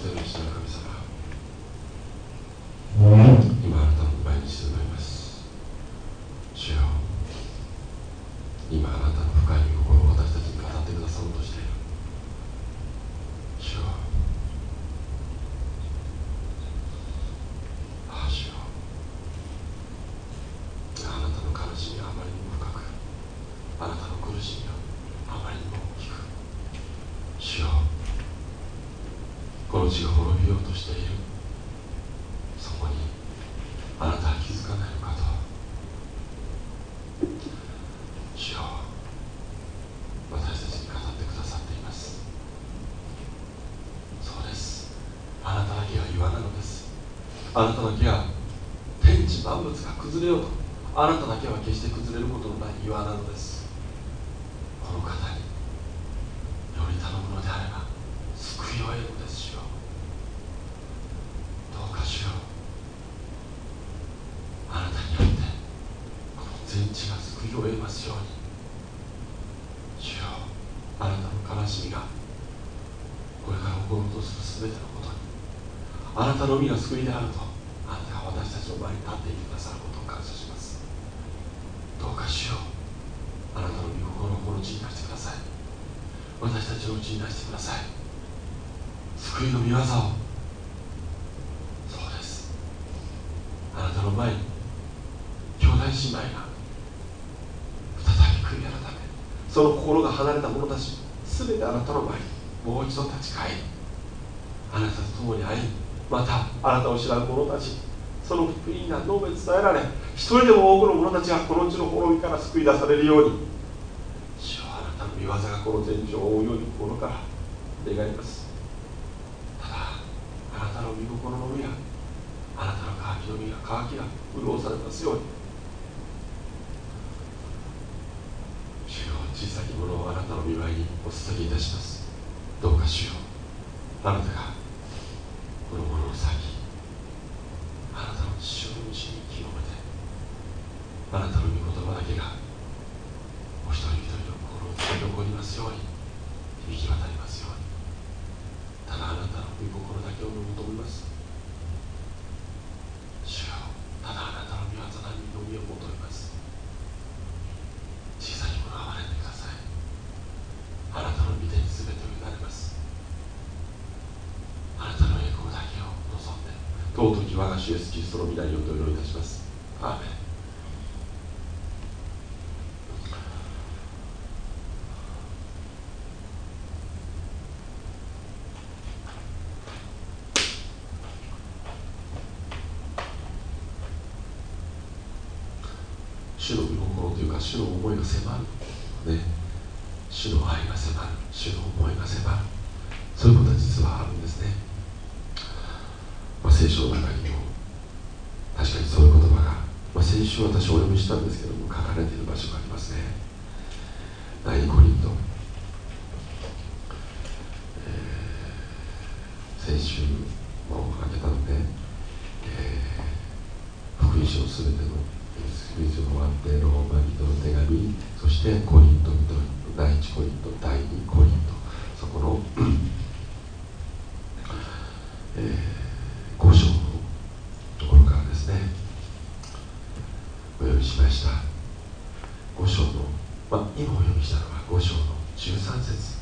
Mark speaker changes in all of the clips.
Speaker 1: 天の父の神様今あなたの前に静まります主よ今あなたの深い心を私たちに語ってくださろうとしている主よああ主よあなたの悲しみはあまりにも深くあなたの苦しみはあまりにも大きく主よこの地が滅びようとしているそこにあなたは気づかないのかと主よ私たちに語ってくださっています。そうです。あなただけは岩なのです。あなただけは天地万物が崩れようと。あなただけは決して崩れることのない岩なのですこの方により頼むのであれば救いを得るのです主よどうか主よあなたによってこの全地が救いを得ますように主よあなたの悲しみがこれから起ころうとする全てのことにあなたのみが救いであるとあなたが私たちの前に立っていてくださることを感謝しますどうか主よあなたの御心をこの地に出してください私たちのうちに出してください救いの御業をそうですあなたの前に兄弟姉妹が再び悔い改めその心が離れた者たち全てあなたの前にもう一度立ち返りあなたと共に歩みまたあなたを知らぬ者たちその福音が述べ伝えられ一人でも多くの者たちがこの地の滅びから救い出されるように主よあなたの御業がこの天井を覆うように心から願います。ただあなたの御心の実があなたの渇きの実が渇きが潤されますように小さきものをあなたの御前にお捧げいたします。どうか主よう。あなたがこのものを先あなたの父のうちに清めてあなたの御言葉だけがお一人一人の心をつけ残りますように響き渡りますようにただあなたの御心だけを求めます。主よただあなたの御業並みのみを求めます小さきものは憐れんでくださいあなたの御手に全てを委ねますあなたの栄光だけを望んで尊き我が主イエスキリストの皆によってお祈りいたしますアーメン主の御心というか主の思いが迫る、ね、主の愛が迫る主の思いが迫るそういうことは実はあるんですね、まあ、聖書の中にも確かにそういう言葉が、まあ、先週私お読みしたんですけども書かれている場所がありますね。第2コリント、えー先週も開けたので、えー福音書すべての福音書が終わってローマ人の手紙そしてコリント人第1コリント第2コリントそこの、えー、5章のところからですねお読みしました5章の、まあ、今お読みしたのは5章の13節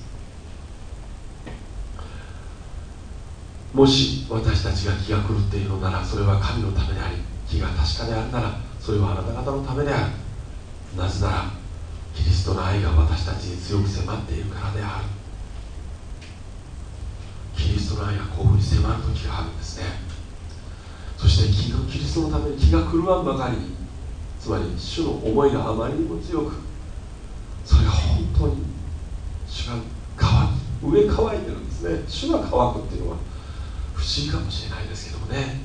Speaker 1: もし私たちが気が狂っているのならそれは神のためであり気が確かであるならそれはあなた方のためである。なぜならキリストの愛が私たちに強く迫っているからである。キリストの愛がこういうふうに迫る時があるんですね。そしてキリストのために気が狂わんばかりにつまり主の思いがあまりにも強くそれが本当に主が乾き上乾いてるんですね。主が乾くっていうのは不思議かもしれないですけどもね。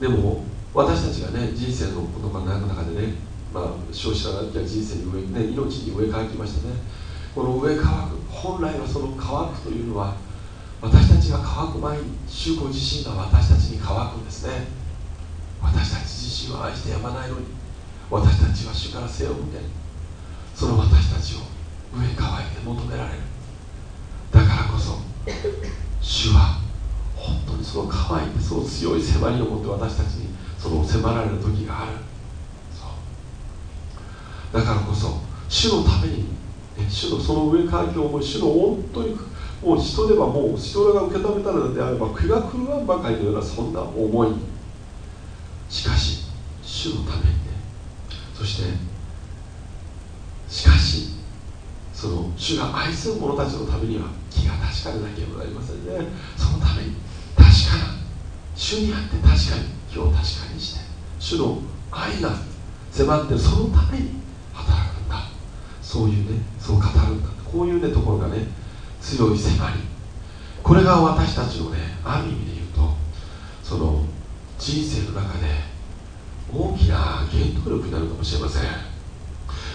Speaker 1: でも私たちがね人生のことがの中でねまあ少子者が人生に上、ね、命に上乾きましたねこの上乾く本来はその乾くというのは私たちが乾く前に主ご自身が私たちに乾くんですね。私たち自身を愛してやまないのに私たちは主から背を向けその私たちを上乾いて求められる。だからこそ主は本当にその乾いてその強い迫りを持って私たちにその迫られる時がある。だからこそ主のために、ね、主のその上環境を思い主の本当にもう人ではもう人らが受け止めたのであれば気が狂わんばかりのようなそんな思い。しかし主のために。ねそしてしかしその主が愛する者たちのためには気が確かでなければなりませんね。そのために。主にあって確かに気を確かにして主の愛が迫ってるそのために働くんだ。そういうねそう語るんだ。こういうねところがね強い迫り。これが私たちのねある意味で言うとその人生の中で大きな原動力になるかもしれません。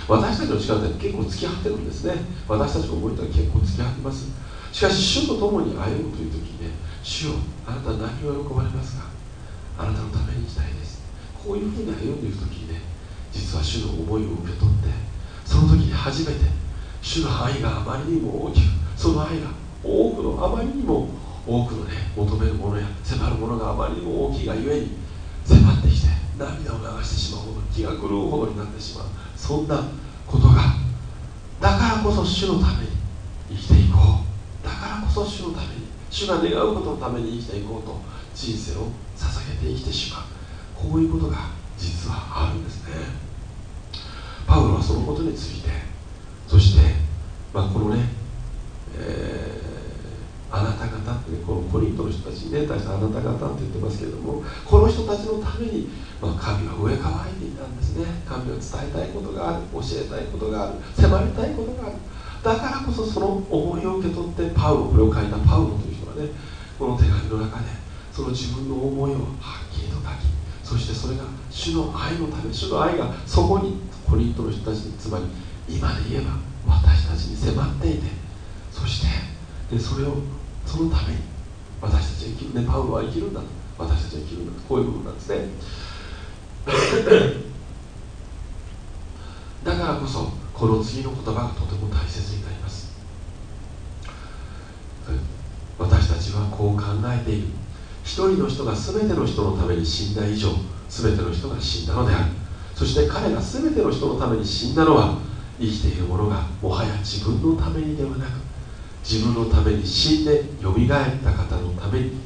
Speaker 1: 私たちの力って結構突き張ってるんですね。私たちの思いとは結構突き張ってます。しかし主と共に歩むという時主よあなたは何を喜ばれますか？あなたのためにしたいです。こういうふうに歩んでいく時にね実は主の思いを受け取ってその時に初めて主の愛があまりにも大きくその愛が多くのあまりにも多くのね求めるものや迫るものがあまりにも大きいがゆえに迫ってきて涙を流してしまうほど気が狂うほどになってしまう。そんなことがだからこそ主のために生きていこう。こそ主のために主が願うことのために生きていこうと人生を捧げて生きてしまう。こういうことが実はあるんですね。パウロはそのことについてそして、まあ、このね、えー、あなた方ってねこのコリントの人たちにね対してあなた方って言ってますけれどもこの人たちのために、まあ、神は上乾いていたんですね。神は伝えたいことがある教えたいことがある迫りたいことがある。だからこそその思いを受け取ってパウロこれを書いたパウロという人がねこの手紙の中でその自分の思いをはっきりと書きそしてそれが主の愛のため主の愛がそこにコリントの人たちにつまり今で言えば私たちに迫っていてそしてでそれをそのために私たちは生きる。ねパウロは生きるんだ私たちは生きるんだこういう部分なんですね。だからこそこの次の言葉がとても大切になります。私たちはこう考えている。一人の人が全ての人のために死んだ以上全ての人が死んだのである。そして彼が全ての人のために死んだのは生きている者がもはや自分のためにではなく自分のために死んでよみがえった方のために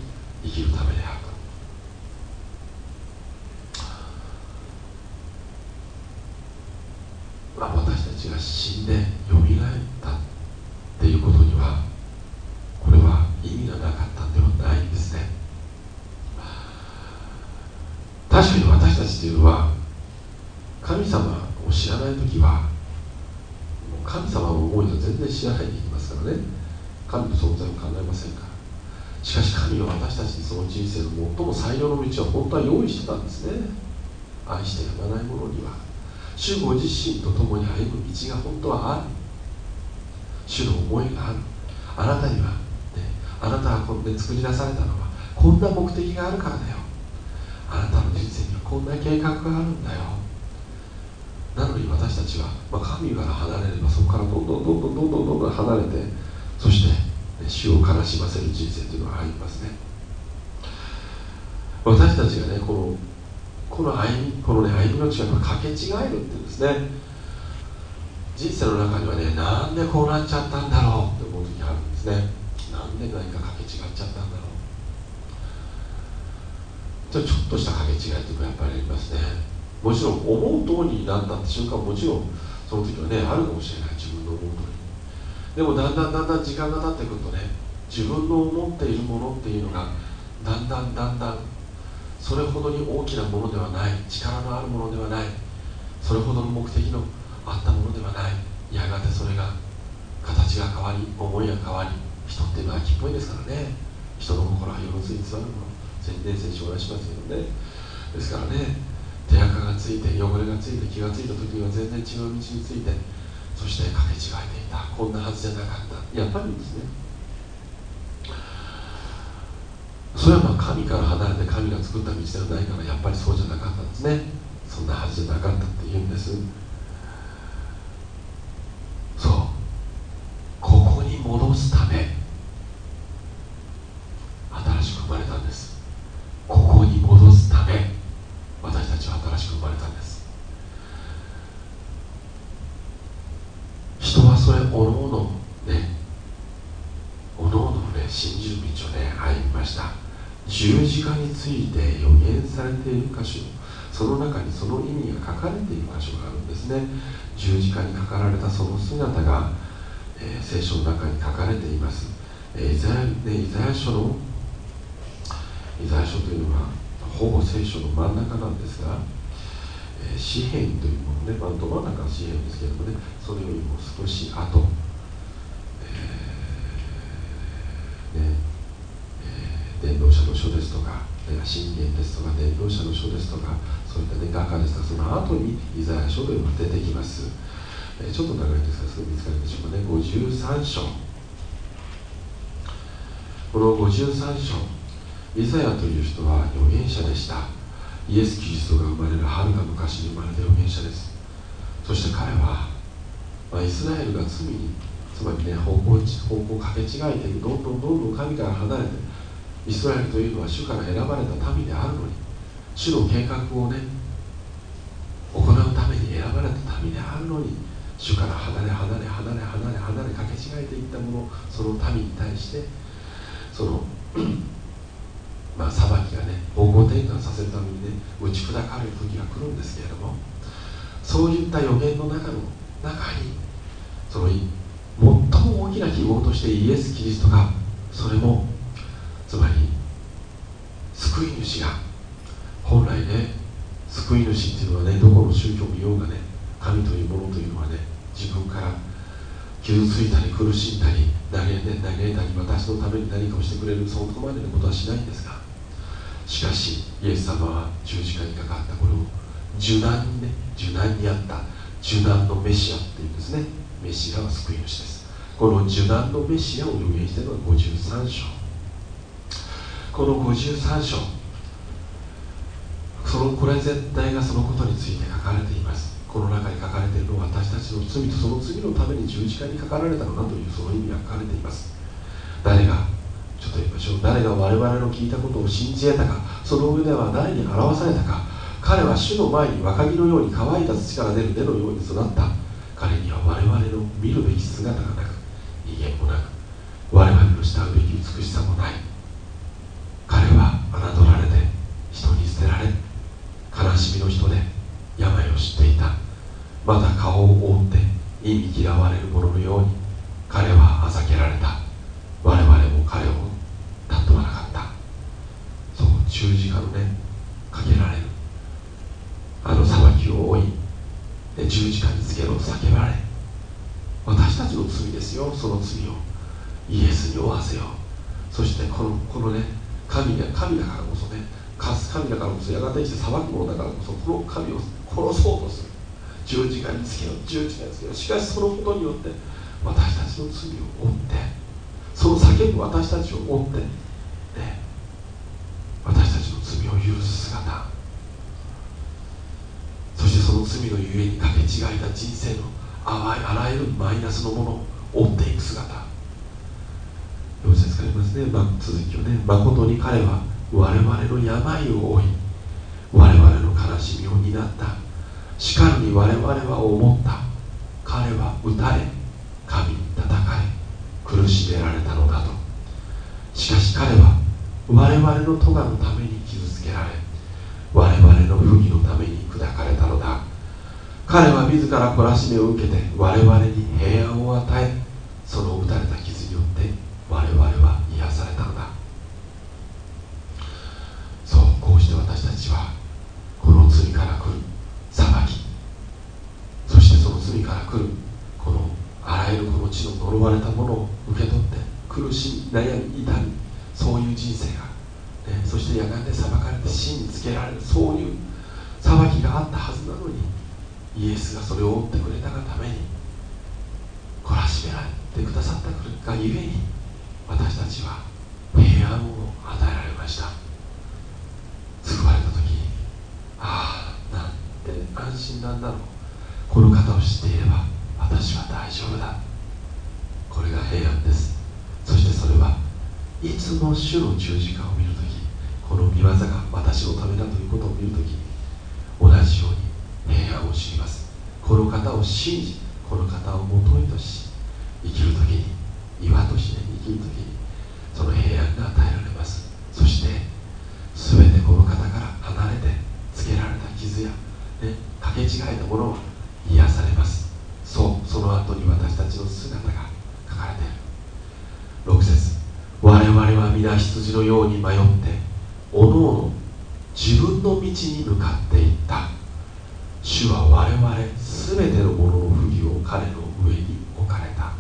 Speaker 1: 生きるためであると、まあ、私たち死んでよみがえったっていうことにはこれは意味がなかったんではないんですね。確かに私たちというのは神様を知らない時は神様の思いを全然知らないでいきますからね。神の存在を考えませんから。しかし神は私たちにその人生の最も最良の道は本当は用意してたんですね。愛してやまない者には。主ご自身と共に歩む道が本当はある。主の思いがある。あなたには、ね、あなたがこんで作り出されたのはこんな目的があるからだよ。あなたの人生にはこんな計画があるんだよ。なのに私たちは、まあ、神から離れればそこからどんどんどんどんどんどんどん離れてそして、ね、死を悲しませる人生というのが入りますね。私たちがねこのこの歩みこのね歩みの違いをかけ違えるっていうんですね。人生の中にはねなんでこうなっちゃったんだろうって思う時があるんですね。なんで何かかけ違っちゃったんだろう。ちょっとした掛け違いというかやっぱりありますね。もちろん思う通りになったって瞬間もちろんその時はねあるかもしれない。自分の思う通り。でもだんだんだんだん時間が経ってくるとね自分の思っているものっていうのがだんだんだんだんそれほどに大きなものではない力のあるものではないそれほどの目的のあったものではないやがてそれが形が変わり思いが変わり人っていうのは秋っぽいですからね。人の心はよろずに座るもの。伝説にお願いしますけどねですからね手垢がついて汚れがついて気がついた時には全然違う道についてそしてかけ違えていた。こんなはずじゃなかった。やっぱりですねそれはまあ神から離れて神が作った道ではないからやっぱりそうじゃなかったんですね。そんなはずじゃなかったって言うんですそうここに戻すため新しく生まれたんですおのおのねおのおのね信じる道をね歩みました十字架について予言されている箇所その中にその意味が書かれている箇所があるんですね。十字架に書かられたその姿が、えー、聖書の中に書かれています、えー、イザヤ、ね、イザヤ書のイザヤ書というのはほぼ聖書の真ん中なんですが、えー、詩篇というものね、まあ、ど真ん中は詩篇ですけれどもねそれよりも少し後、えーねえー、伝道者の書ですとか信玄ですとか伝道者の書ですとかそういった、ね、画家ですとその後にイザヤ書というのが出てきます、え、ちょっと長いんですがすぐ見つかるでしょうかね。53章。この53章イザヤという人は預言者でした。イエス・キリストが生まれるはるか昔に生まれた預言者です。そして彼は、まあ、イスラエルが罪につまりね方向方向をかけ違えてどんどんどんどん神から離れてイスラエルというのは主から選ばれた民であるのに主の計画をね行うために選ばれた民であるのに主から離れ離れ離れ離れ離れかけ違えていったものその民に対してその まあ、裁きがね方向転換させるためにね打ち砕かれる時が来るんですけれどもそういった予言の中の中にその最も大きな希望としてイエス・キリストがそれもつまり救い主が本来ね救い主っていうのはねどこの宗教を見ようがね神というものというのはね自分から傷ついたり苦しんだり嘆いたり私のために何かをしてくれるそこまでのことはしないんですがしかしイエス様は十字架にかかったこれを受難にね受難にあった受難のメシアっていうんですね。メシアは救い主です。この受難のメシアを予言しているのは53章。この53章そのこれ全体がそのことについて書かれています。この中に書かれているのは私たちの罪とその罪のために十字架にかかられたのだというその意味が書かれています。誰がちょっと言いましょう。誰が我々の聞いたことを信じ得たかその上では誰に表されたか。彼は主の前に若木のように乾いた土から出る根のように育った。彼には我々の見るべき姿がなく威厳もなく我々の慕うべき美しさもない。彼は侮られて人に捨てられ悲しみの人で病を知っていた。また顔を覆って意味嫌われる者のように彼はあざけられた。我々も彼を尊わなかった。そう十字架のねかけられる。あの裁きを負い十字架につけろ叫ばれ私たちの罪ですよその罪を。イエスに負わせよう。そしてこのこのね神が神だからこそねかす神だからこそやがてして裁くものだからこそこの神を殺そうとする。十字架につけよ十字架につけよしかしそのことによって私たちの罪を負ってその叫ぶ私たちを追って、ね、私たちの罪を許す姿。そしてその罪のゆえにかけ違えた人生のあらゆるマイナスのものを追っていく姿。4節からありますね、まあ、続きをね誠に彼は我々の病を負い我々の悲しみを担った。しかるに我々は思った。彼は打たれ神に戦い苦しめられたのだと。しかし彼は我々の咎のために傷つけられ我々の不義のために砕かれたのだ。彼は自ら懲らしめを受けて我々に平安を与えその打たれた傷によって我々は癒されたのだそうこうして私たちはこの罪から来る裁き。そしてその罪から来るこのあらゆるこの地の呪われたものを受け取って苦しみ悩み痛みそういう人生が、ね、そしてやがて裁かれて死につけられるそういう裁きがあったはずなのにイエスがそれを追ってくれたがために懲らしめられてくださったがゆえに私たちは平安を与えられました救われた時にああなんてなんだろうこの方を知っていれば私は大丈夫だ。これが平安です。そしてそれはいつも主の十字架を見るときこの見業が私のためだということを見るとき同じように平安を知ります。この方を信じこの方をもとにとし生きる時に岩として生きる時にその平安が与えられます。そして全てこの方から離れてつけられた傷や、ね、かけ違えたものは癒されます。そうその後に私たちの姿が書かれている。6節。我々は皆羊のように迷っておのおの自分の道に向かっていった。主は我々全てのものの不義を彼の上に置かれた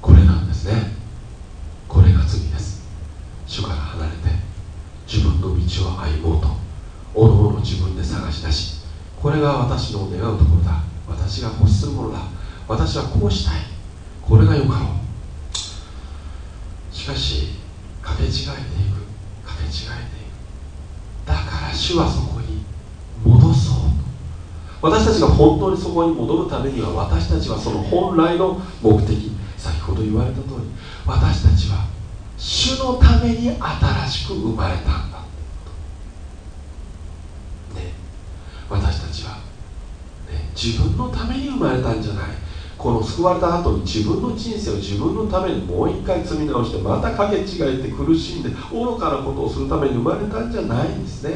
Speaker 1: これなんですねこれが罪です主から離れて自分の道を歩もうとおのおの自分で探し出しこれが私の願うところだ。私が欲するものだ。私はこうしたい。これがよかろう。しかしかけ違えていく。かけ違えていく。だから主はそこに戻そう。と私たちが本当にそこに戻るためには私たちはその本来の目的。先ほど言われた通り私たちは主のために新しく生まれたんだね私たちは、ね、自分のために生まれたんじゃない。この救われた後に自分の人生を自分のためにもう一回積み直してまたかけ違えて苦しんで愚かなことをするために生まれたんじゃないんですね。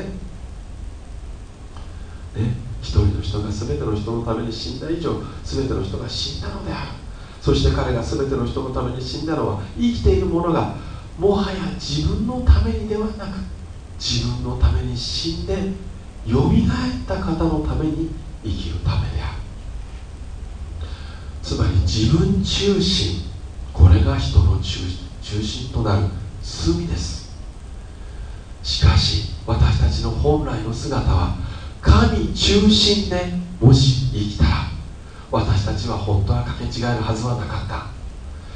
Speaker 1: ね一人の人が全ての人のために死んだ以上全ての人が死んだのである。そして彼が全ての人のために死んだのは生きている者がもはや自分のためにではなく自分のために死んでよみがえった方のために生きるためである。つまり自分中心。これが人の中心となる。罪です。しかし私たちの本来の姿は神中心でもし生きたら私たちは本当はかけ違えるはずはなかった。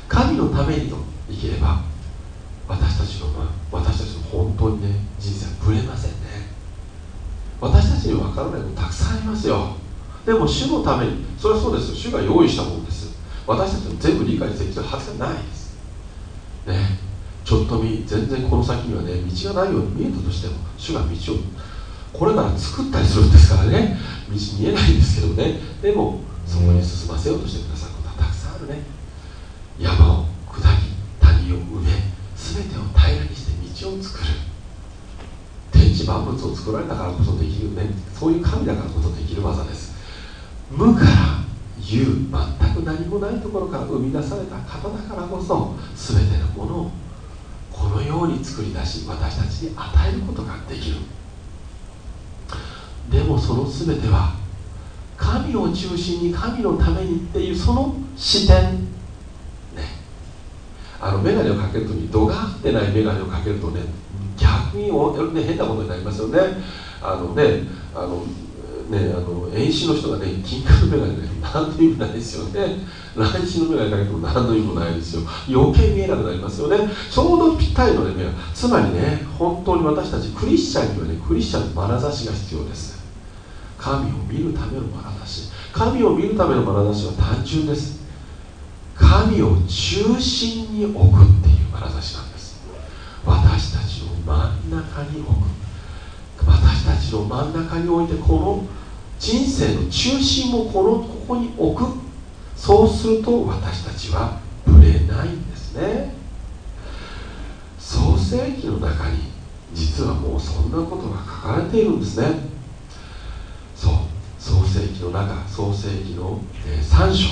Speaker 1: 神のためにと生きれば私たちの私たちの本当にね人生はぶれませんね。私たちに分からないことたくさんありますよ。でも主のためにそれはそうです主が用意したものです。私たちも全部理解できるはずがないです。ね。ちょっと見全然この先にはね道がないように見えたとしても主が道をこれから作ったりするんですからね。道見えないんですけどね。でもそこに進ませようとしてくださることはたくさんあるね。山を下り谷を埋め全てを平らにして道を作る。万物を作られたからこそできるね。そういう神だからこそできる技です。無から有全く何もないところから生み出された方だからこそ全てのものをこのように作り出し私たちに与えることができる。でもその全ては神を中心に神のためにっていうその視点ね。あの眼鏡をかけるときに度が合ってない眼鏡をかけるとね逆に、ね、変なことになりますよね。あのねあのね、あの遠視の人がね金貨の眼鏡ね何の意味ないですよね。乱視の眼鏡かけても何の意味もないですよ。余計見えなくなりますよね。ちょうどぴったりのね目がつまりね本当に私たちクリスチャンにはねクリスチャンの眼差しが必要です。神を見るための眼差し。神を見るための眼差しは単純です。神を中心に置くっていう眼差しなんです。私真ん中に置く私たちの真ん中に置いてこの人生の中心をこのここに置く。そうすると私たちはぶれないんですね。創世記の中に実はもうそんなことが書かれているんですね。そう創世記の中創世記の、3章。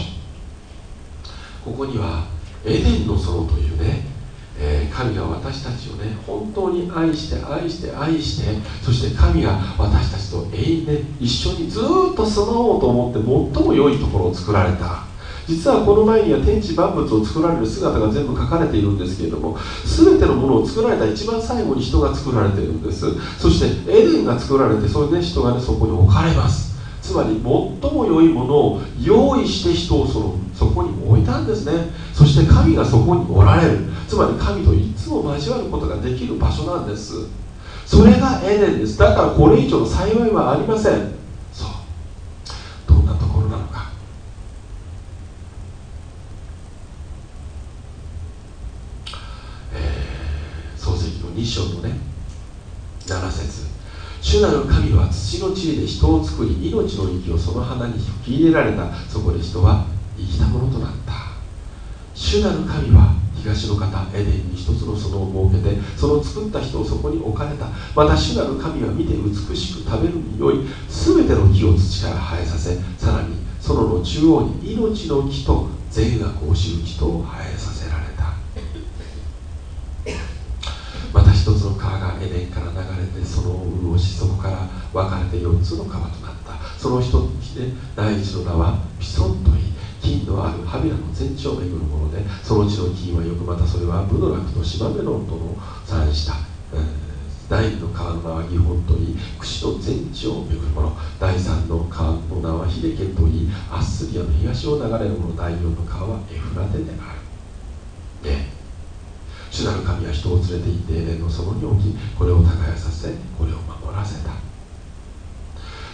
Speaker 1: ここにはエデンの園というねえー、神が私たちをね本当に愛して愛して愛してそして神が私たちと永遠で一緒にずっと住もうと思って最も良いところを作られた。実はこの前には天地万物を作られる姿が全部書かれているんです。けれども全てのものを作られた一番最後に人が作られているんですそしてエデンが作られてそれで人がねそこに置かれます。つまり最も良いものを用意して人をそのそこに置いたんですね。そして神がそこにおられる。つまり神といつも交わることができる場所なんです。それがエデンです。だからこれ以上の幸いはありません。そう。どんなところなのか。えー、漱石の2章のね7節。主なる神は土の地で人を作り命の息をその花に吹き入れられた。そこで人は生きたものとなった。主なる神は東の方エデンに一つの園を設けてその作った人をそこに置かれた。また主なる神は見て美しく食べるによい全ての木を土から生えさせさらに園の中央に命の木と善悪を知る木とを生えさせられた。また一つの川がエデンから流れてそのを潤しそこから分かれて4つの川となった。その一つで第一の名はピソンといい金のあるハビラの全地を巡るものでそのうちの金はよくまたそれはブドラクとシマメノンとの産した、えー、第二の川の名はギホンといい串の全地を巡るもの。第三の川の名はヒデケといいアッスリアの東を流れるもの。第四の川はエフラテである。ね主なる神は人を連れて行ってエレンの園に置きこれを耕させこれを守らせた。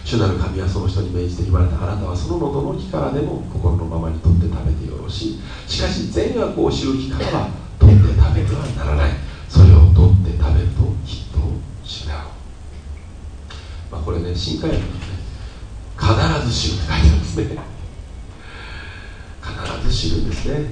Speaker 1: 主なる神はその人に命じて言われたあなたはそのどの木からでも心のままに取って食べてよろしい。しかし善悪を知る木からは取って食べてはならない。それを取って食べるときっと死ぬだろう、まあ、これね新海訳のね必ず死ぬって書いてあるんですね。必ず死ぬんですね。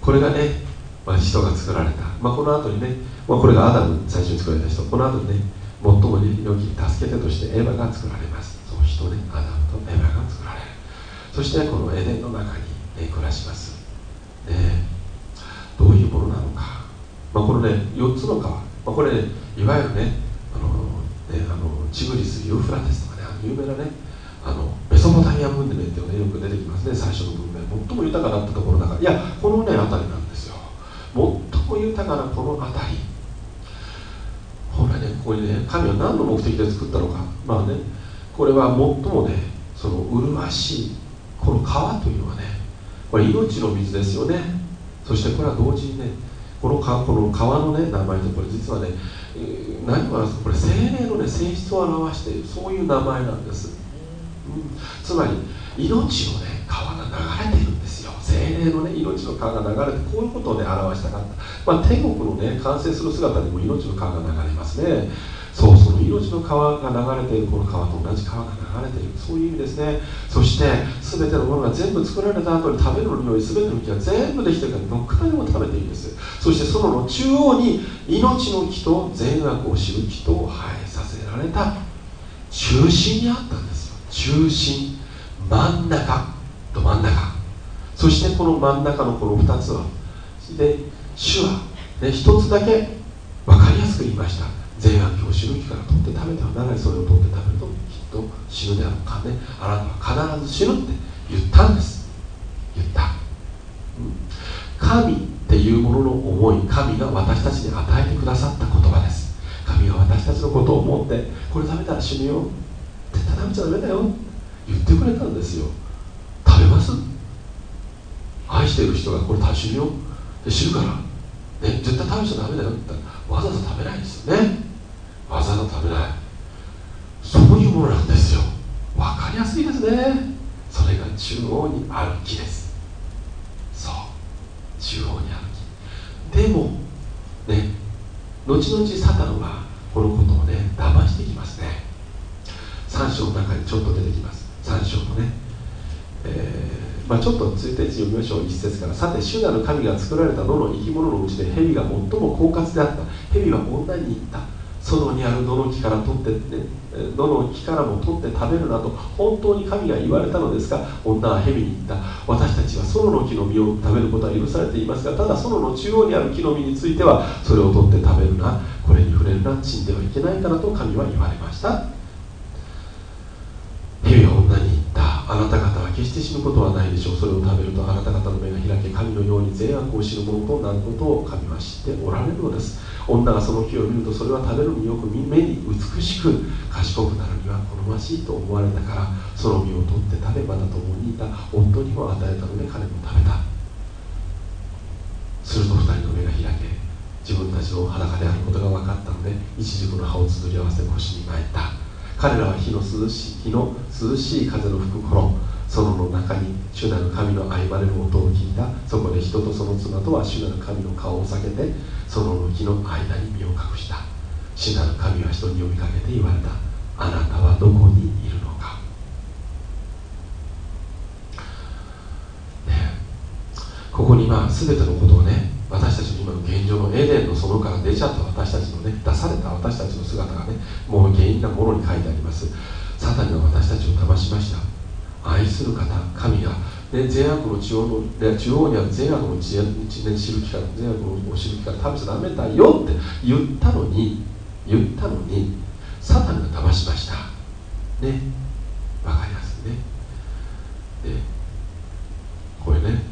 Speaker 1: これがね、まあ、人が作られた、まあ、この後にね、まあ、これがアダム最初に作られた人。この後にね最も良き助け手としてエヴァが作られます。そう人ねアダムとエヴァが作られる。そしてこのエデンの中に、ね、暮らします、ね、どういうものなのか、まあ、このね4つの川、まあ、これ、ね、いわゆるねあのねあのチグリスユーフラテスとかねあの有名なねあのメソポタミア文明っていうのが、ね、よく出てきますね。最初の文明最も豊かだったところだから。いやこのね辺りなんですよ。最も豊かなこの辺り。ここにね神は何の目的で作ったのか。まあねこれは最もねその麗しいこの川というのはねこれ命の水ですよね。そしてこれは同時にねこの川この川のね名前とこれ実はね何を表すかこれ精霊のね性質を表しているそういう名前なんです、うん、つまり命のね川が流れているんですよ。霊のね命の川が流れてこういうことをね表したかった、まあ、天国のね完成する姿にも命の川が流れますね。そうその命の川が流れているこの川と同じ川が流れている。そういう意味ですね。そして全てのものが全部作られた後に食べるのにおい全ての木が全部できてるからどっからでも食べていいんです。そしてその中央に命の木と善悪を知る木と生えさせられた。中心にあったんですよ。中心。真ん中。と真ん中。そしてこの真ん中のこの2つはで主は、ね、1つだけ分かりやすく言いました。善悪を知る木から取って食べてはならない。それを取って食べるときっと死ぬであろうかね。あなたは必ず死ぬって言ったんです。言った、神っていうものの思い神が私たちに与えてくださった言葉です。神が私たちのことを思ってこれ食べたら死ぬよ。絶対食べちゃダメだよ。言ってくれたんですよ。食べます。愛してる人がこれ死ぬよ？で死ぬから、ね、絶対食べちゃダメだよって言ったらわざわざ食べないんですよねわざわざ食べないそういうものなんですよ分かりやすいですねそれが中央にある木ですそう。中央にある木。でもね後々サタンはこのことをね騙していきますね。3章の中にちょっと出てきます。3章のね、えーまあ、ちょっと1日読みましょう一節からさて主なる神が作られた野の生き物のうちで蛇が最も狡猾であった。蛇は女に言った。園にある野の木から取って、ね、野の木からも取って食べるなと本当に神が言われたのですが女は蛇に言った。私たちは園の木の実を食べることは許されていますがただ園の中央にある木の実についてはそれを取って食べるな。これに触れるな。死んではいけないからと神は言われました蛇は女に言ったあなた方はことはないでしょう。それを食べるとあなた方の目が開け神のように善悪を知るものとなることを神は知っておられるのです。女がその木を見るとそれは食べるによく目に美しく賢くなるには好ましいと思われたからその実を取って食べまた共にいた夫にも与えたので彼も食べた。すると二人の目が開け自分たちの裸であることが分かったので一軸の葉をつづり合わせ腰に巻いた。彼らは火の涼しい火の涼しい風の吹く頃園の中に主なる神の愛まれる音を聞いた。そこで人とその妻とは主なる神の顔を避けて園の木の間に身を隠した。死なる神は人に呼びかけて言われた。あなたはどこにいるのか、ね、ここにまあ全てのことをね私たちの今の現状のエデンの園から出ちゃった私たちのね出された私たちの姿がねもう原因なものに書いてあります。サタンが私たちを騙しました。愛する方神が、ね、善悪の中央の、ね、中央にある善悪の知恵知恵知る機会善悪の知る機会食べちゃダメだよって言ったのに言ったのにサタンが騙しましたねわかりますねでこれね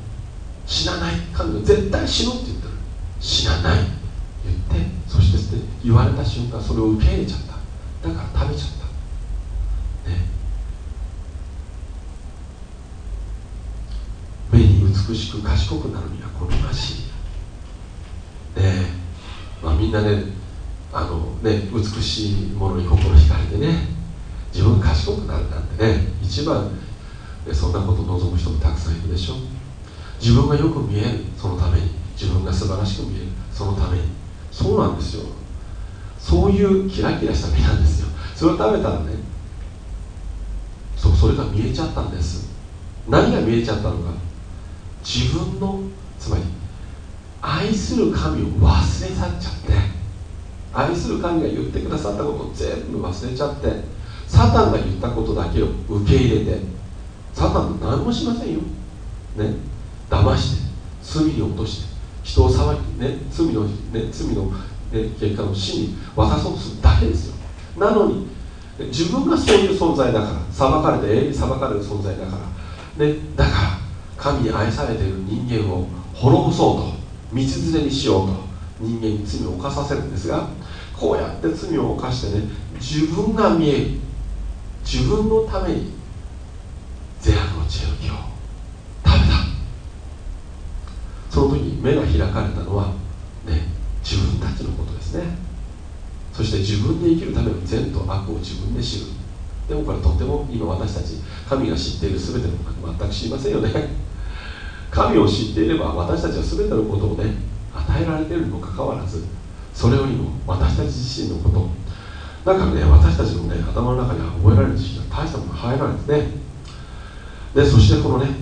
Speaker 1: 死なない神が絶対死ぬって言ってる死なない言ってそして、ね、言われた瞬間それを受け入れちゃっただから食べちゃったね目に美しく賢くなるには好ましい。ねまあみんなねあのね美しいものに心惹かれてね自分賢くなるなんてね一番そんなこと望む人もたくさんいるでしょ。自分がよく見えるそのために。自分が素晴らしく見えるそのために。そうなんですよ。そういうキラキラした目なんですよ。それを食べたらねそうそれが見えちゃったんです。何が見えちゃったのか。自分のつまり愛する神を忘れ去っちゃって愛する神が言ってくださったことを全部忘れちゃってサタンが言ったことだけを受け入れてサタン何もしませんよ。ね。騙して罪に落として人を裁き、ね、罪の、ね、罪の、ね、結果の死に渡そうとするだけですよ。なのに自分がそういう存在だから裁かれて永遠に裁かれる存在だから、ね、だから神に愛されている人間を滅ぼそうと道連れにしようと人間に罪を犯させるんですがこうやって罪を犯してね自分が見える自分のために善悪の知恵の木を食べたその時に目が開かれたのは、ね、自分たちのことですね。そして自分で生きるための善と悪を自分で知る。でもこれとても今私たち神が知っている全てのこと全く知りませんよね。神を知っていれば私たちは全てのことをね与えられているにもかかわらずそれよりも私たち自身のこと。だからね私たちのね頭の中には覚えられる知識が大したものが入らないですね。でそしてこのね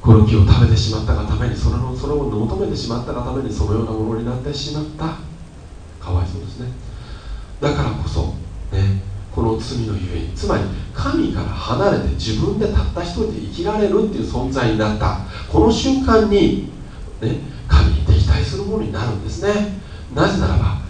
Speaker 1: この木を食べてしまったがためにそれのそれを求めてしまったがためにそのようなものになってしまった。かわいそうですね。だからこその罪のゆえにつまり神から離れて自分でたった一人で生きられるっていう存在になった。この瞬間に、ね、神に敵対するものになるんですね。なぜならば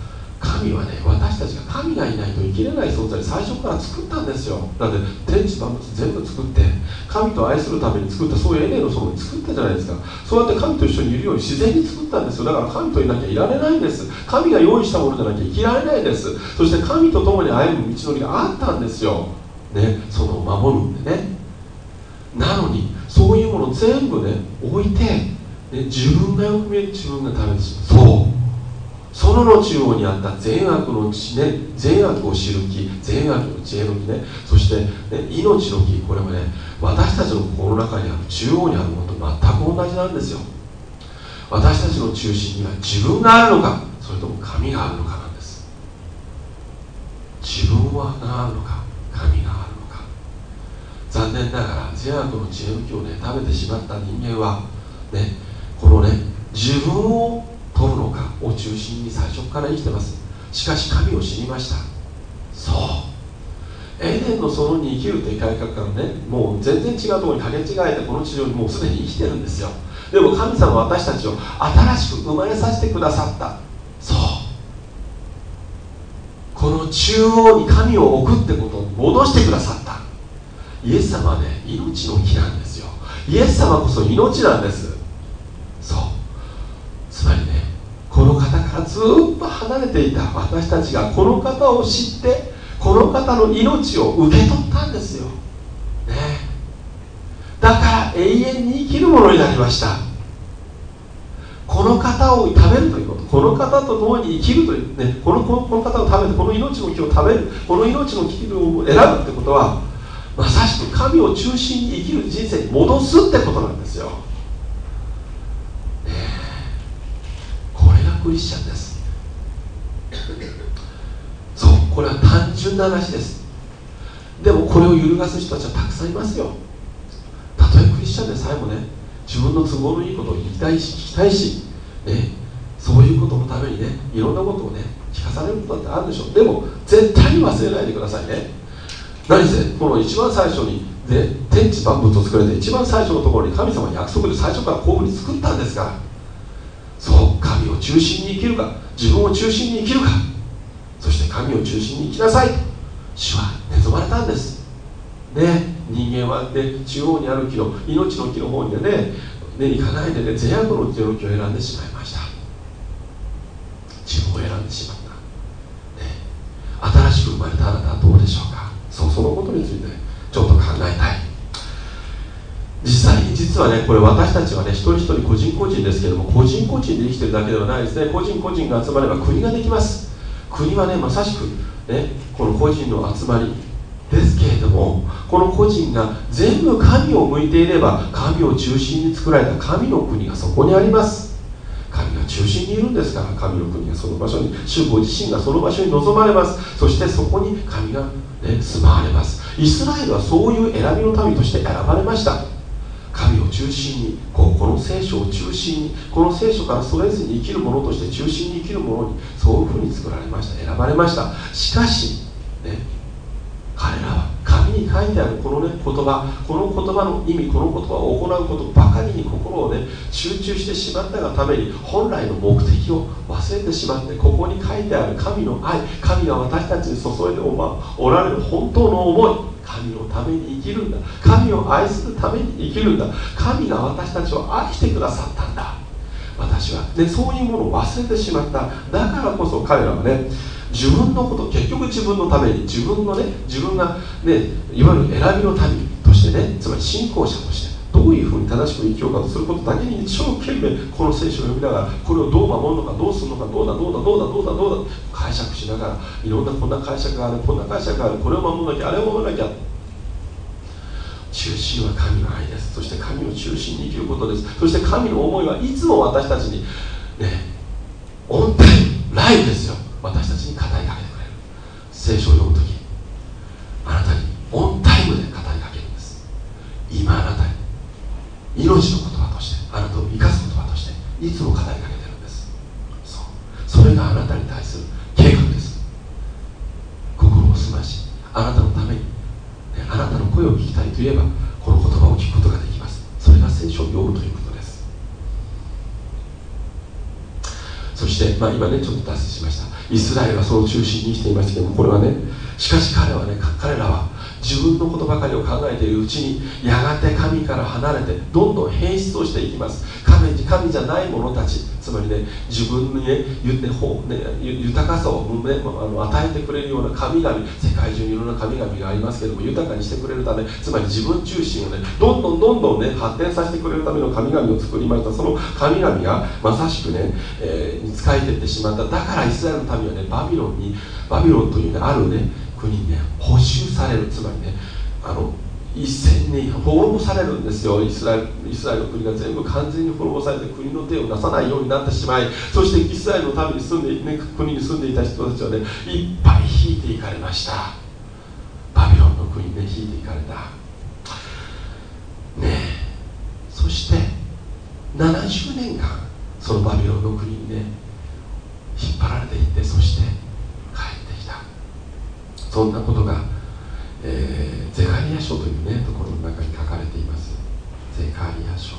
Speaker 1: 神はね私たちが神がいないと生きれない存在最初から作ったんですよ。だって天地万物全部作って神と愛するために作ったそういうエレの園に作ったじゃないですか。そうやって神と一緒にいるように自然に作ったんですよ。だから神といなきゃいられないんです。神が用意したものじゃなきゃ生きられないです。そして神と共に歩む道のりがあったんですよ。ねその守るんでね。なのにそういうもの全部ね置いて、ね、自分がよく見える自分が食べてしまうそう。その中央にあった善悪の知ね善悪を知る木善悪の知恵の木ねそして、ね、命の木これはね私たちの心の中にある中央にあるものと全く同じなんですよ。私たちの中心には自分があるのかそれとも神があるのかなんです。自分はがあるのか神があるのか。残念ながら善悪の知恵の木をね食べてしまった人間はねこのね自分をを中心に最初から生きてます。しかし神を知りました。そう。エデンの園に生きるという改革からねもう全然違うところにかけ違えてこの地上にもうすでに生きてるんですよ。でも神様は私たちを新しく生まれさせてくださった。そう。この中央に神を置くってことを戻してくださった。イエス様はね命の木なんですよ。イエス様こそ命なんですそうつまりねこの方からずっと離れていた私たちがこの方を知ってこの方の命を受け取ったんですよ、ね、だから永遠に生きるものになりました。この方を食べるということ。この方と共に生きるという、ね、このこのこの方を食べてこの命の木を食べる。この命の木を選ぶってことはまさしく神を中心に生きる人生に戻すってことなんですよ。クリスチャンです。そうこれは単純な話です。でもこれを揺るがす人たちはたくさんいますよ。たとえクリスチャンでさえもね自分の都合のいいことを言いたいし聞きたいし、ね、そういうことのためにねいろんなことをね聞かされることだってあるでしょう。でも絶対に忘れないでくださいね。何せこの一番最初にで天地万物を作られて一番最初のところに神様約束で最初からこういうふうに作ったんですから。神を中心に生きるか自分を中心に生きるかそして神を中心に生きなさい主は望まれたんです。ね人間はね中央にある木の命の木の方にはねね行かないでね善悪の木の木を選んでしまいました自分を選んでしまった、ね、新しく生まれたあなたはどうでしょうかそうそのことについてちょっと考えたい実際に実はねこれ私たちはね一人一人個人個人ですけども個人個人で生きてるだけではないですね。個人個人が集まれば国ができます。国はねまさしくねこの個人の集まりですけれどもこの個人が全部神を向いていれば神を中心に作られた神の国がそこにあります。神が中心にいるんですから神の国がその場所に主ご自身がその場所に臨まれます。そしてそこに神が、ね、住まわれます。イスラエルはそういう選びの民として選ばれました。神を中心にこうこの聖書を中心にこの聖書からそれずに生きるものとして中心に生きるものにそういうふうに作られました選ばれました。しかしね彼らは紙に書いてあるこの、ね、言葉この言葉の意味この言葉を行うことばかりに心をね集中してしまったがために本来の目的を忘れてしまってここに書いてある神の愛神が私たちに注いでおられる本当の思い神のために生きるんだ神を愛するために生きるんだ神が私たちを愛してくださったんだ。私は、ね、そういうものを忘れてしまった。だからこそ彼らはね自分のこと結局自分のために自分のね自分がねいわゆる選びの民としてねつまり信仰者としてどういうふうに正しく生きようかとすることだけに一生懸命この聖書を読みながらこれをどう守るのかどうするのかどうだどうだどうだどうだどうだ解釈しながらいろんなこんな解釈があるこんな解釈があるこれを守らなきゃあれを守らなきゃ。中心は神の愛です。そして神を中心に生きることです。そして神の思いはいつも私たちにねオンタイムライですよ。私たちに聖書を読む時あなたにオンタイムで語りかけるんです。今あなたに命の言葉としてあなたを生かす言葉としていつも語りかけてるんです。そう。それがあなたに対する計画です。心を澄ましあなたのために、ね、あなたの声を聞きたいといえばこの言葉を聞くことができますそれが聖書を読むということですまあ、今ねちょっと脱出しました。イスラエルはその中心にしていましたけどもこれはねしかし彼はね彼らは自分のことばかりを考えているうちにやがて神から離れてどんどん変質をしていきます。神神じゃない者たちつまりね自分にねね豊かさを、ね、あの与えてくれるような神々世界中にいろんな神々がありますけども豊かにしてくれるためつまり自分中心をねどんどんどんどんね発展させてくれるための神々を作りました。その神々がまさしくね、えー、に仕えていってしまった。だからイスラエルの民はねバビロンにバビロンというねあるね国にね補修されるつまりねあの1000年滅ぼされるんですよ。イスラエルイスラエルの国が全部完全に滅ぼされて国の手を出さないようになってしまいそしてイスラエルの民に住んで、ね、国に住んでいた人たちはねいっぱい引いていかれました。バビロンの国にね引いていかれた。ねそして70年間そのバビロンの国にね引っ張られていってそしてそんなことがえー、ゼカリア書というねところの中に書かれています。ゼカリア書。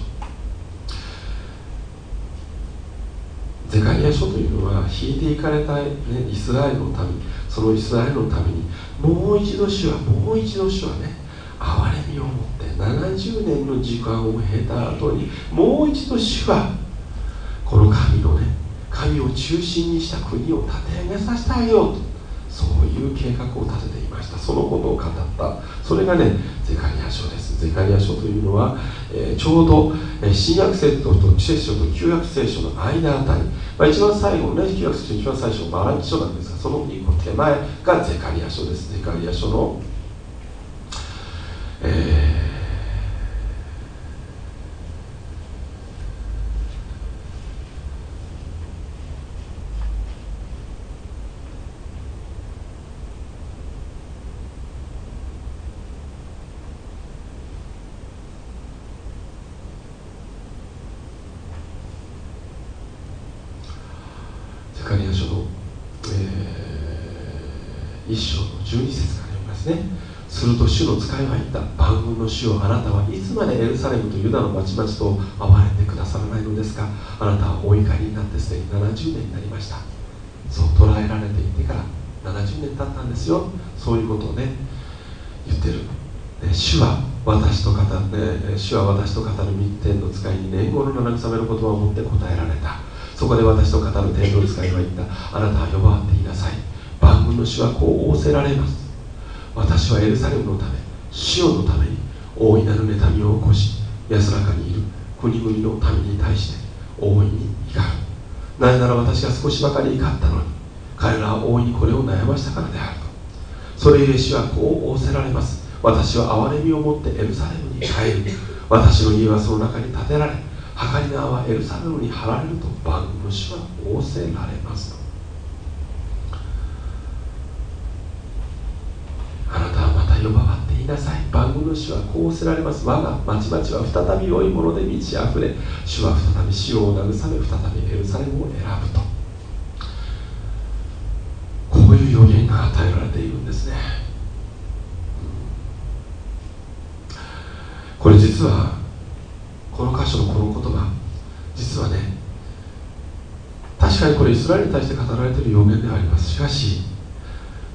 Speaker 1: ゼカリア書というのは引いていかれた、ね、イスラエルの民そのイスラエルのためにもう一度主はもう一度主はね憐れみを持って70年の時間を経た後にもう一度主はこの神のね神を中心にした国を立て上げさせてあげようと。そういう計画を立てていました。そのことを語った。それがねゼカリア書です。ゼカリア書というのは、えー、ちょうど、えー、新約聖書と聖書と旧約聖書の間あたり、まあ、一番最後ね旧約聖書一番最初バランキ書なんですがその一個手前がゼカリア書です。ゼカリア書の、えーカリア書の、えー、1章の12節から読みますね。すると主の使いは言った。万軍の主をあなたはいつまでエルサレムとユダの町々と憐れんでくださらないのですか。あなたはお怒りになってすでに70年になりました。そう捉えられていてから70年経ったんですよ。そういうことをね言ってる、ね、主は私と語って、主は私と語る密天の使いに年後の慰めの言葉を持って答えられた。そこで私と語る天の使いは言った。あなたは呼ばわっていなさい。万軍の主はこう仰せられます。私はエルサレムのためシオのために大いなる妬みを起こし安らかにいる国々の民に対して大いに怒る。なぜなら私が少しばかり怒ったのに彼らは大いにこれを悩ましたからであると。それゆえ主はこう仰せられます。私は憐れみを持ってエルサレムに帰る。私の家はその中に建てられ計り縄はエルサレムに張られると万軍の主は仰せられますとあなたはまた呼ばわっていなさい。万軍の主はこうせられます。我が町々は再び良いもので満ち溢れ主は再び死を慰め再びエルサレムを選ぶと。こういう予言が与えられているんですね、これ実はこの箇所のこの言葉実はね確かにこれイスラエルに対して語られている予言であります。しかし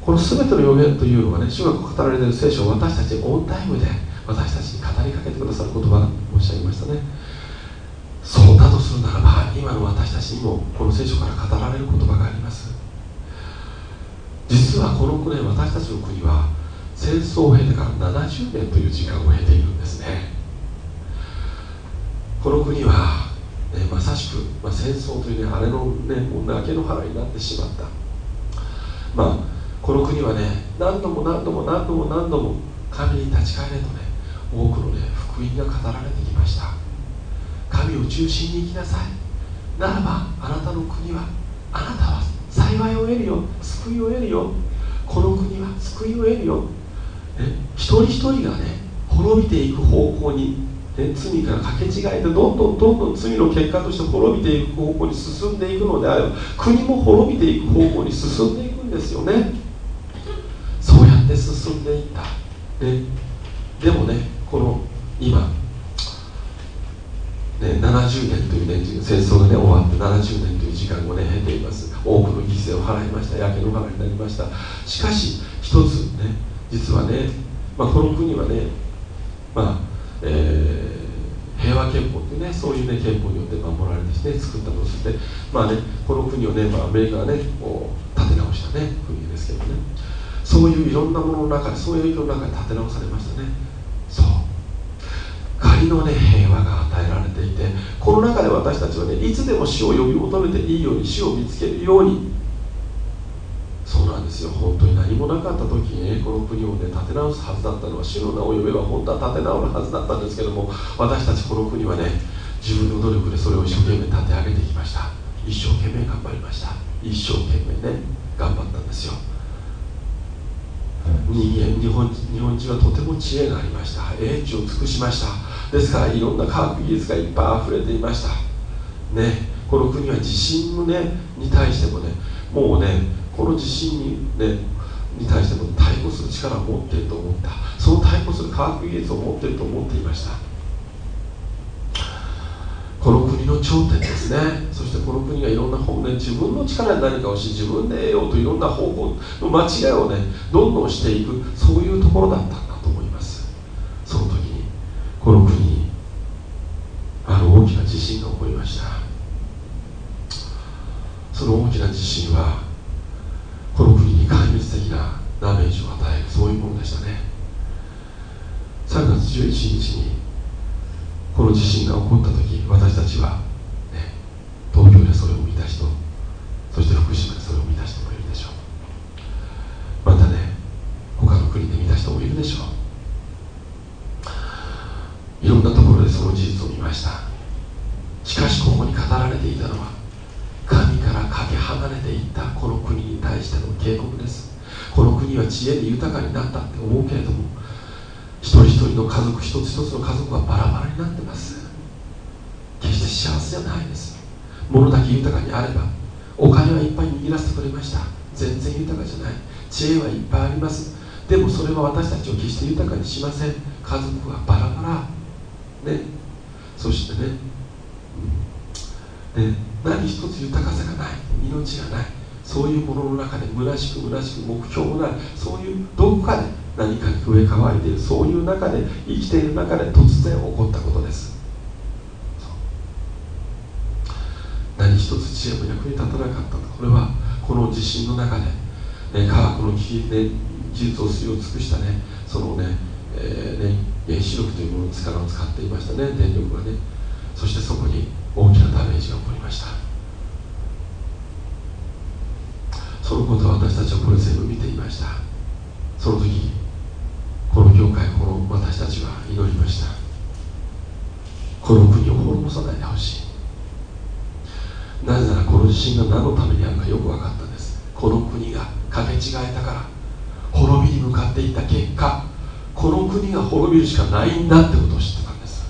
Speaker 1: この全ての予言というのはね主が語られている聖書を私たちオンタイムで私たちに語りかけてくださる言葉申し上げましたね。そうだとするならば今の私たちにもこの聖書から語られる言葉があります。実はこの国私たちの国は戦争を経てから70年という時間を経ているんですね。この国は、ね、まさしく、まあ、戦争というねあれのねもう泣け野原になってしまった。まあこの国はね何度も何度も何度も何度も神に立ち返れとね多くのね福音が語られてきました。神を中心に生きなさい。ならばあなたの国はあなたは幸いを得るよ。救いを得るよ。この国は救いを得るよ、ね、一人一人がね滅びていく方向にね、罪からかけ違えてどんどんどんどん罪の結果として滅びていく方向に進んでいくのであれば国も滅びていく方向に進んでいくんですよね。て進んでいった、ね、でもねこの今、ね、70年という年戦争が、ね、終わって70年という時間をね経ています。多くの犠牲を払いました。焼け野原になりました。しかし一つね実はね、まあ、この国はねまあえー、平和憲法っていうねそういうね憲法によって守られてきて作ったとしてまあねこの国をね、まあ、アメリカがねこう立て直したね国ですけどね。そういういろんなものの中でそういう影響の中で立て直されましたね。そう。仮のね平和が与えられていてこの中で私たちはねいつでも死を呼び求めていいように死を見つけるように。そうなんですよ。本当に何もなかった時にこの国をね立て直すはずだったのは主の名を呼べば本当は立て直るはずだったんですけども私たちこの国はね自分の努力でそれを一生懸命立て上げてきました。一生懸命頑張りました。一生懸命ね頑張ったんですよ。人間日本日本人はとても知恵がありました。英知を尽くしました。ですからいろんな科学技術がいっぱい溢れていました。ね。この国は地震のねに対してもねもうねこの地震に,、ね、に対しても対抗する力を持っていると思った。その対抗する科学技術を持っていると思っていました。この国の頂点ですね。してこの国がいろんな本ね自分の力で何かをし自分で得ようといろんな方法の間違いをねどんどんしていくそういうところだったんだと思います。その時にこの国にある大きな地震が起こりました。その大きな地震はこの国に壊滅的なダメージを与えるそういうものでしたね。3月11日にこの地震が起こった時私たちは、でそれを見た人そして福島でそれを見た人もいるでしょう。またね他の国で見た人もいるでしょう。いろんなところでその事実を見ました。しかしここに語られていたのは神からかけ離れていったこの国に対しての警告です。この国は知恵で豊かになったって思うけれども一人一人の家族一つ一つの家族はバラバラになってます。決して幸せじゃないです。物だけ豊かにあればお金はいっぱい握らせてくれました。全然豊かじゃない。知恵はいっぱいあります。でもそれは私たちを決して豊かにしません。家族はバラバラ。ね。そしてね,、ね何一つ豊かさがない。命がない。そういうものの中で虚しく虚しく目標もない。そういうどこかで何かに植え替わいている。そういう中で生きている中で突然起こったことです。何一つ知恵も役に立たなかった。これはこの地震の中で、ね、科学の技,、ね、技術を吸いを尽くしたねそのね,、えーね、原子力というものの力を使っていましたね電力がね。そしてそこに大きなダメージが起こりました。そのことを私たちはこれ全部見ていました。その時この教会この私たちは祈りました。この国を滅ぼさないでほしい。なぜならこの地震が何のためにあるかよく分かったんです。この国がかけ違えたから。滅びに向かっていった結果この国が滅びるしかないんだってことを知ってたんです。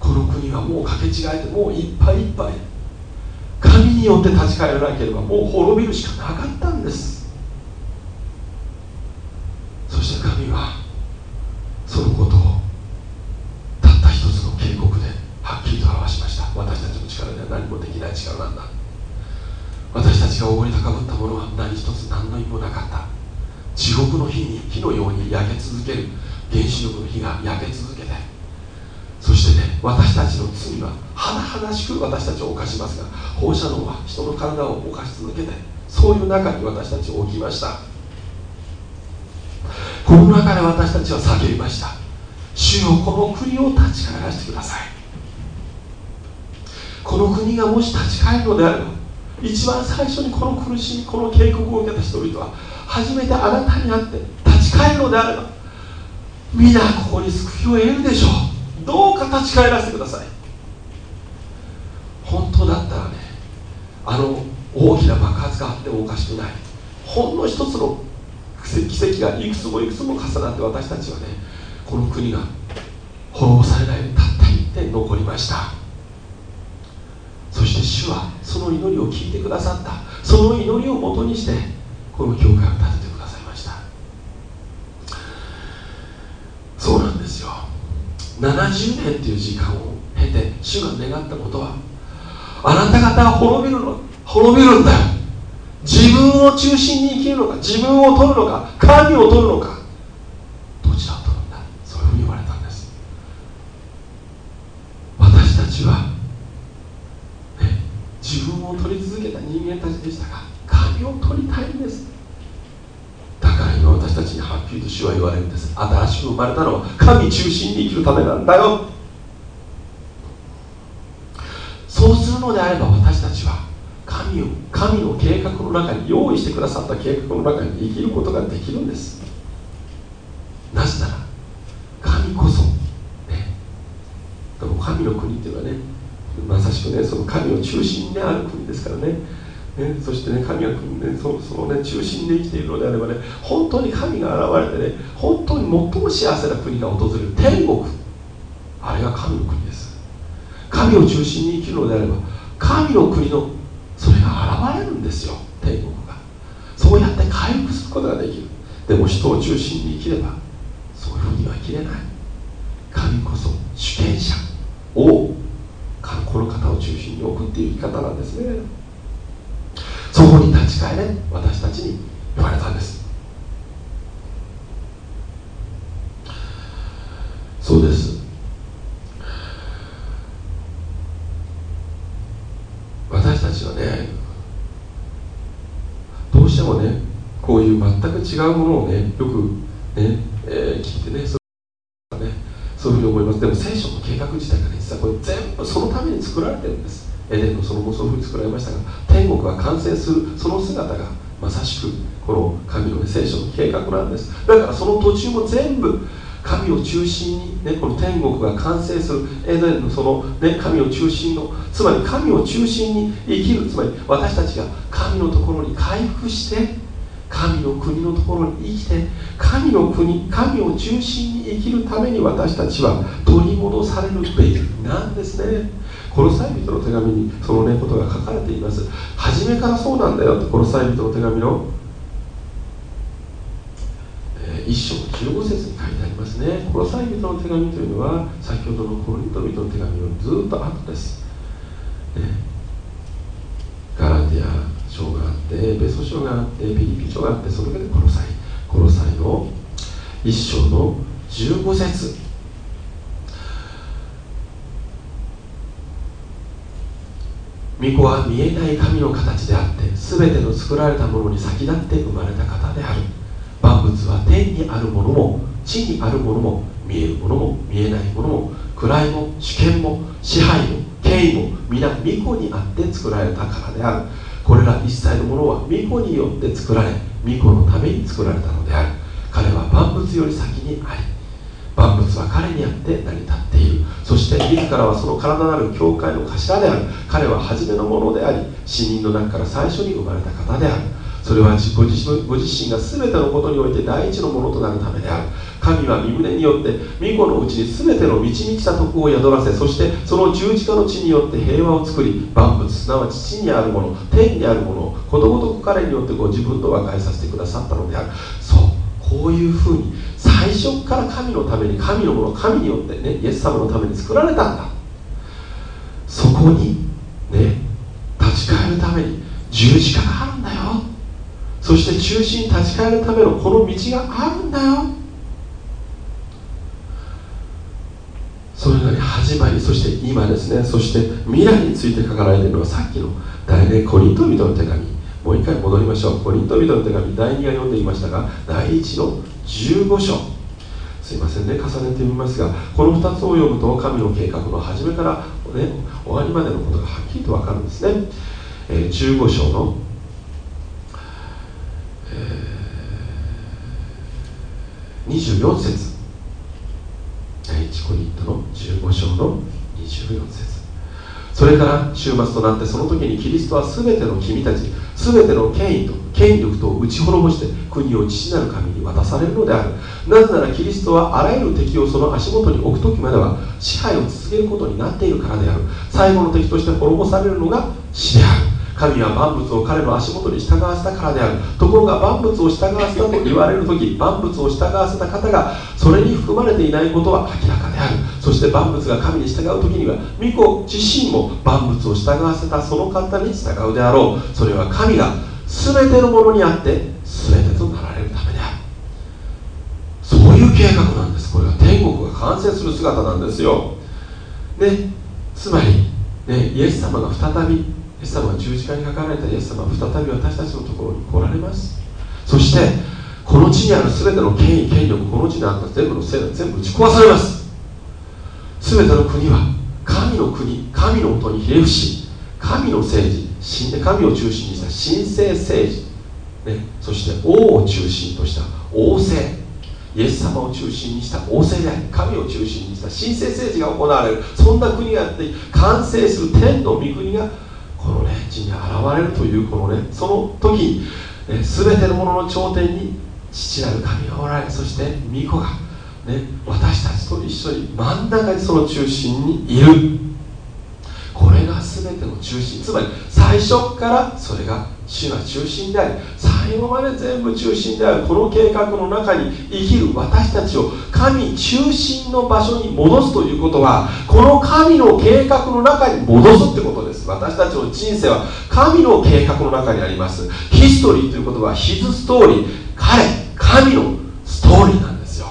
Speaker 1: この国がもうかけ違えてもういっぱいいっぱい。神によって立ち返らなければもう滅びるしかなかったんです。そして神はそのことをたった一つの警告ではっきりと表しました。私たちの力では何もできない力なんだ。私たちがおごり高ぶったものは何一つ何の意味もなかった。地獄の火に火のように焼け続ける。原子力の火が焼け続けて。そしてね私たちの罪は甚だしく私たちを犯しますが放射能は人の体を犯し続けてそういう中に私たちを置きました。この中で私たちは叫びました。主よこの国を立ち返らせてください。この国がもし立ち返るのであれば一番最初にこの苦しみこの警告を受けた人々は初めてあなたに会って立ち返るのであれば皆ここに救いを得るでしょう。どうか立ち返らせてください。本当だったらねあの大きな爆発があってもおかしくない。ほんの一つの奇跡がいくつもいくつも重なって私たちはねこの国が滅ぼされないでたった一点残りました。そして主はその祈りを聞いてくださった。その祈りをもとにしてこの教会を建ててくださいました。そうなんですよ。70年という時間を経て主が願ったことはあなた方は滅びるの滅びるんだ。自分を中心に生きるのか自分を取るのか神を取るのかどちらを取るんだ。そういうふうに言われたんです。私たちは、自分を取り続けた人間たちでしたが神を取りたいんです。だから今私たちにはっきりと主は言われるんです。新しく生まれたのは神中心に生きるためなんだよ。そうするのであれば私たちは神を神の計画の中に用意してくださった計画の中に生きることができるんです。なぜなら神こそね神の国っていうのはねまさしくねその神の中心にある国ですからね。ね、そしてね神が、ね、そそのね中心で生きているのであればね本当に神が現れてね本当に最も幸せな国が訪れる天国。あれが神の国です。神を中心に生きるのであれば神の国のそれが現れるんですよ天国が。そうやって回復することができる。でも人を中心に生きればそういうふうには生きれない。神こそ主権者をこの方を中心に置くっていう生き方なんですねそこに立ち返れ私たちに言われたんですそうです私たちはねどうしてもねこういう全く違うものをねよくね、えー、聞いてねそうねそういうふうに思います。でも聖書の計画自体がね実はこれ全部そのために作られてるんです。エデンのその後そういうふうに作られましたが天国が完成するその姿がまさしくこの神の、ね、聖書の計画なんです。だからその途中も全部神を中心に、ね、この天国が完成するエデンのその、ね、神を中心のつまり神を中心に生きるつまり私たちが神のところに回復して神の国のところに生きて神の国神を中心に生きるために私たちは取り戻されるべき。なんですね。コロサイ人の手紙にそのねことが書かれています。初めからそうなんだよ。ってコロサイ人の手紙の、えー、一章の15節に書いてありますね。コロサイ人の手紙というのは先ほどのコロニト人の手紙のずっと後です、ね、ガラティア書があってベソ書があってピリピ書があってその上でコロサイコロサイの一章の15節。御子は見えない神の形であって全ての作られたものに先立って生まれた方である。万物は天にあるものも地にあるものも見えるものも見えないものも位も主権も支配も権威も皆御子にあって作られたからである。これら一切のものは御子によって作られ御子のために作られたのである。彼は万物より先にあり万物は彼にあって成り立っている。そして自らはその体なる教会の頭である。彼は初めのものであり死人の中から最初に生まれた方である。それはご自身ご自身が全てのことにおいて第一のものとなるためである。神は身胸によって御子のうちに全ての満ち満ちた徳を宿らせそしてその十字架の地によって平和を作り万物すなわち地にあるもの天にあるものをことごとく彼によってご自分と和解させてくださったのである。そうこういうふうに最初から神のために神のもの神によってねイエス様のために作られたんだ。そこにね立ち返るために十字架があるんだよ。そして中心に立ち返るためのこの道があるんだよ。1枚そして今ですね。そして未来について書かれているのはさっきの第2コリント人の手紙。もう一回戻りましょう。コリント人の手紙第2が読んでいましたが第1の15章。すいませんね。重ねてみますがこの2つを読むと神の計画の初めから、ね、終わりまでのことがはっきりと分かるんですね、えー、15章の、えー、24節。第1コリントの15章の24節。それから週末となってその時にキリストは全ての君たち全ての権威と権力と打ち滅ぼして国を父なる神に渡されるのである。なぜならキリストはあらゆる敵をその足元に置く時までは支配を続けることになっているからである。最後の敵として滅ぼされるのが死である。神は万物を彼の足元に従わせたからである。ところが万物を従わせたと言われる時万物を従わせた方がそれに含まれていないことは明らかである。そして万物が神に従う時には御子自身も万物を従わせたその方に従うであろう。それは神が全てのものにあって全てとなられるためである。そういう計画なんです。これは天国が完成する姿なんですよ。ねつまり、ね、イエス様が再びイエス様が十字架にかかられたイエス様は再び私たちのところに来られます。そしてこの地にある全ての権威権力この地にあった全部のせいが全部打ち壊されます。全ての国は神の国神のもとにひれ伏し神の政治神を中心にした神聖政治、ね、そして王を中心とした王政。イエス様を中心にした王政であり神を中心にした神聖政治が行われる。そんな国があって完成する天の御国がこのね地に現れるというこのねその時に、ね、全てのものの頂点に父なる神がおられそして御子が、ね、私たちと一緒に真ん中にその中心にいる。これが全ての中心。つまり最初からそれが主が中心であり最後まで全部中心である。この計画の中に生きる私たちを神中心の場所に戻すということはこの神の計画の中に戻すってことです。私たちの人生は神の計画の中にあります。ヒストリーということはヒズストーリー。彼神のストーリーなんですよ、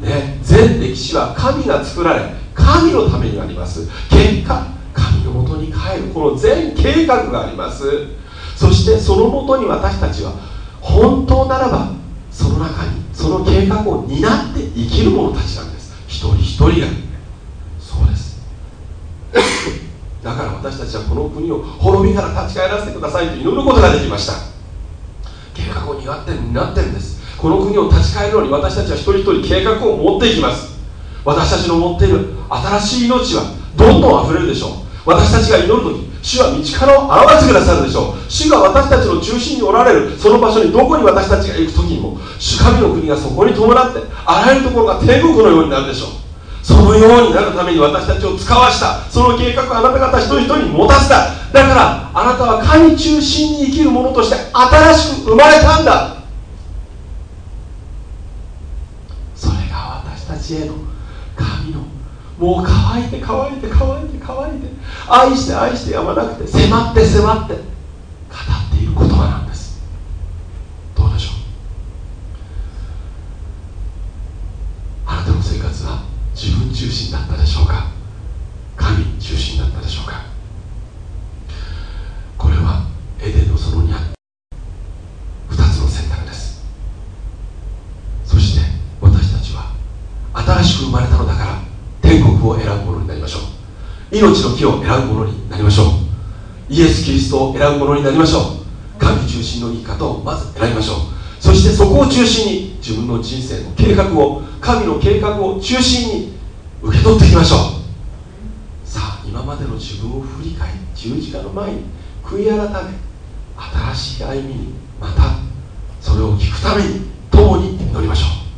Speaker 1: ね、全歴史は神が作られ神のためにあります。結果神のもとに帰る。この全計画があります。そしてそのもとに私たちは本当ならばその中にその計画を担って生きる者たちなんです。一人一人が。そうです。だから私たちはこの国を滅びから立ち返らせてくださいと祈ることができました。計画を担って担ってるんです。この国を立ち返るのに私たちは一人一人計画を持っていきます。私たちの持っている新しい命はどんどん溢れるでしょう。私たちが祈る時主は道からを表してくださるでしょう。主が私たちの中心におられるその場所にどこに私たちが行く時にも主神の国がそこに伴ってあらゆるところが天国のようになるでしょう。そのようになるために私たちを使わした。その計画をあなた方一人一人に持たせた。だからあなたは神中心に生きる者として新しく生まれたんだ。それが私たちへのもう乾いて乾いて乾いて乾いて愛して愛してやまなくて迫って迫って語っている言葉なんです。どうでしょう？あなたの生活は自分中心だったでしょうか？神中心だったでしょうか？これはエデンの園にあった2つの選択です。そして私たちは新しく生まれたのだから天国を選ぶものになりましょう。命の木を選ぶものになりましょう。イエス・キリストを選ぶものになりましょう。神中心の生き方をまず選びましょう。そしてそこを中心に自分の人生の計画を神の計画を中心に受け取っていきましょう。さあ今までの自分を振り返り十字架の前に悔い改め新しい歩みにまたそれを聞くために共に祈りましょう。